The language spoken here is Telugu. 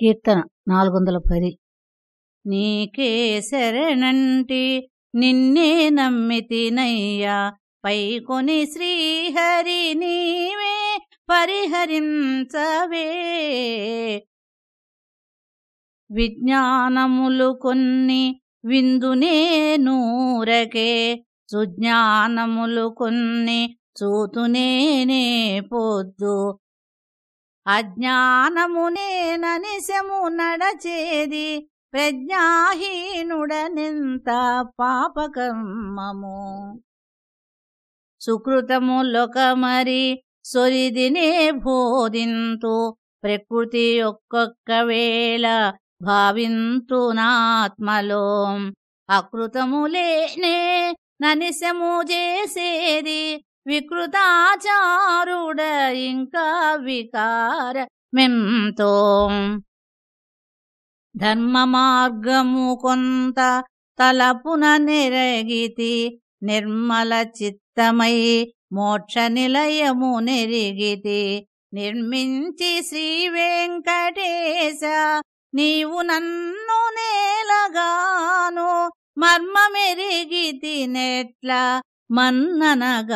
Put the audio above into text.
కీర్తన నాలుగు వందల పది నీకే శరణంటి నిన్నే నమ్మితినయ్యా పైకొని శ్రీహరి నీవే పరిహరించవే. విజ్ఞానములు కొన్ని విందునే నూరకే సుజ్ఞానములు కొన్ని చూతునేనే పొద్దు అజ్ఞానమునే ననిశము నడచేది ప్రజ్ఞాహీనుడనెంత పాపకర్మము? సుకృతములొక మరి సొరిదినే బోధింతు ప్రకృతి ఒక్కొక్క వేళ భావింతునాత్మలో అకృతములేనే ననిశము చేసేది వికృతాచారుడ ఇంకా వికార మెంతో ధర్మ మార్గము కొంత తలపున నెరగితి నిర్మల చిత్తమై మోక్ష నిలయము నెరిగితి. నిర్మించి శ్రీ వెంకటేశ నీవు నన్ను నేలగాను మర్మమెరిగితి నెట్ల మన్ననగాచితివో.